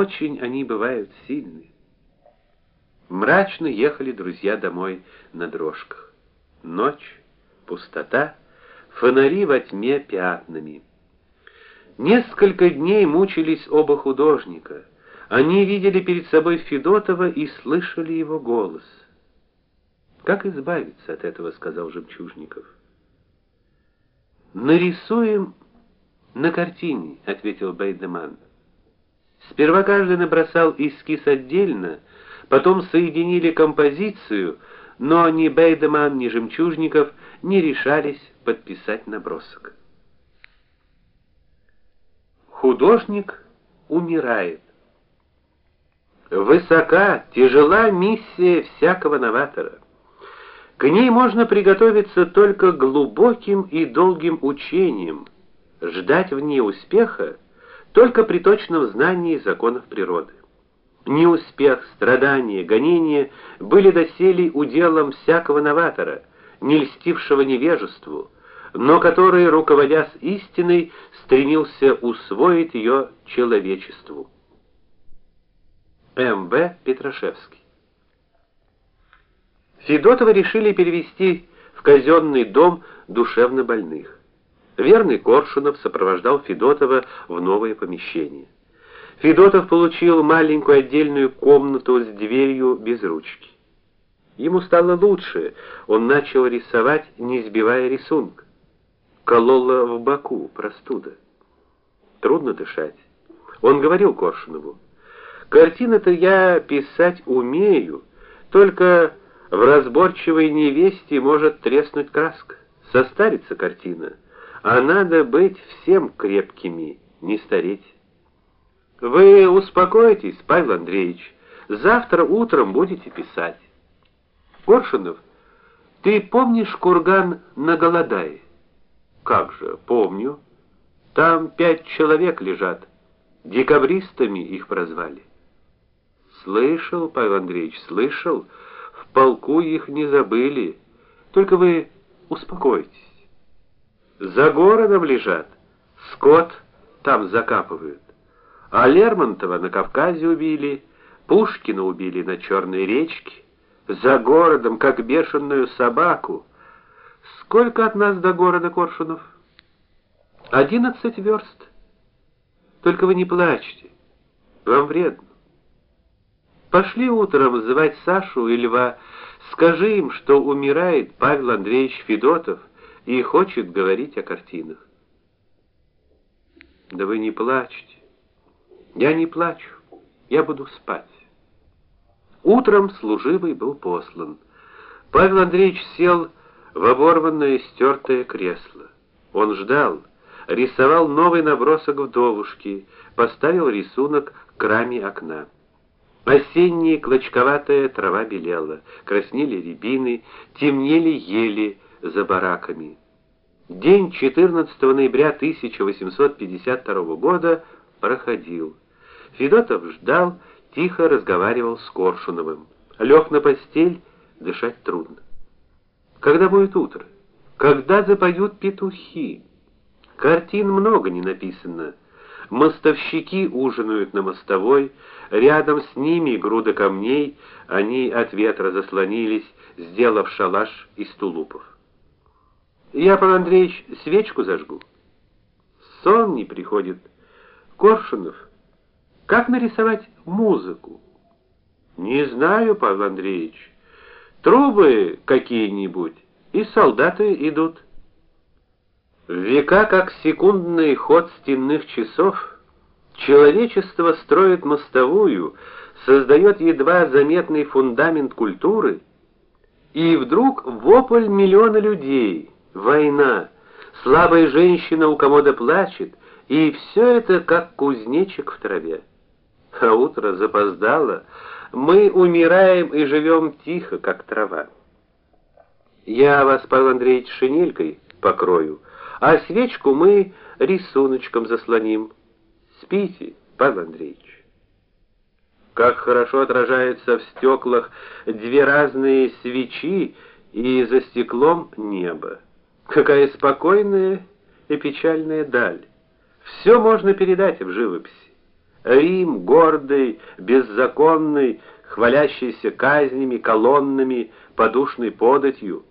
очень они бывают сильны. Мрачно ехали друзья домой на дрожках. Ночь, пустота, фонари во тьме пятнами. Несколько дней мучились оба художника. Они видели перед собой Федотова и слышали его голос. Как избавиться от этого, сказал Жемчужников. Нарисуем на картине, ответил Бейдеман. Сперва каждый набросал эскиз отдельно, потом соединили композицию, но ни Бейдеман, ни Жемчужников не решались подписать набросок. Художник умирает. Высока, тяжела миссия всякого новатора. К ней можно приготовиться только глубоким и долгим учением, ждать в ней успеха только при точном знании законов природы. Неуспех, страдания, гонения были доселе уделом всякого новатора, не льстившего невежеству, но который, руководясь истиной, стремился усвоить ее человечеству. М.В. Петрашевский Федотова решили перевести в казенный дом душевнобольных. Верный Коршунов сопровождал Федотова в новое помещение. Федотов получил маленькую отдельную комнату с дверью без ручки. Ему стало лучше, он начал рисовать, не сбивая рисунка. Колола в боку простуда. Трудно дышать. Он говорил Коршунову: "Картины-то я писать умею, только в разборчивой невесте может треснуть краска, состарится картина, а надо быть всем крепкими, не стареть. Вы успокойтесь, Павел Андреевич. Завтра утром будете писать. Коршунов, ты помнишь курган на Голодае? Как же, помню. Там пять человек лежат. Декабристами их прозвали. Слышал, Павел Андреевич, слышал полку их не забыли. Только вы успокойтесь. За городом лежат. Скот там закапывают. А Лермонтова на Кавказе убили, Пушкина убили на Черной речке, за городом как бешеную собаку. Сколько от нас до города Коршунов? Одиннадцать верст. Только вы не плачьте. Вам вредно. Пошли утром звать Сашу и Льва. Скажи им, что умирает Павел Андреевич Федотов и хочет говорить о картинах. Да вы не плачьте. Я не плачу. Я буду спать. Утром служивый был послан. Павел Андреевич сел в оборванное стертое кресло. Он ждал, рисовал новый набросок вдовушки, поставил рисунок к раме окна. Осенняя клочковатая трава белела, краснели рябины, темнели ели за бараками. День 14 ноября 1852 года проходил. Федотов ждал, тихо разговаривал с Коршуновым. Лег на постель, дышать трудно. Когда будет утро? Когда запоют петухи? Картин много не написано. Мостовщики ужинают на мостовой, рядом с ними груда камней, они от ветра заслонились, сделав шалаш из тулупов. Я, Павел Андреевич, свечку зажгу. Сон не приходит. Коршунов, как нарисовать музыку? Не знаю, Павел Андреевич. Трубы какие-нибудь, и солдаты идут. В века как секундный ход стенных часов человечество строит мостовую, создает едва заметный фундамент культуры, и вдруг вопль миллиона людей, война, слабая женщина у комода плачет, и все это как кузнечик в траве. А утро запоздало, мы умираем и живем тихо, как трава. Я вас, Павел Андреевич, шинелькой покрою а свечку мы рисуночком заслоним. Спите, Павел Андреевич. Как хорошо отражаются в стеклах две разные свечи и за стеклом небо. Какая спокойная и печальная даль. Все можно передать в живописи. Рим гордый, беззаконный, хвалящийся казнями, колоннами, подушной податью,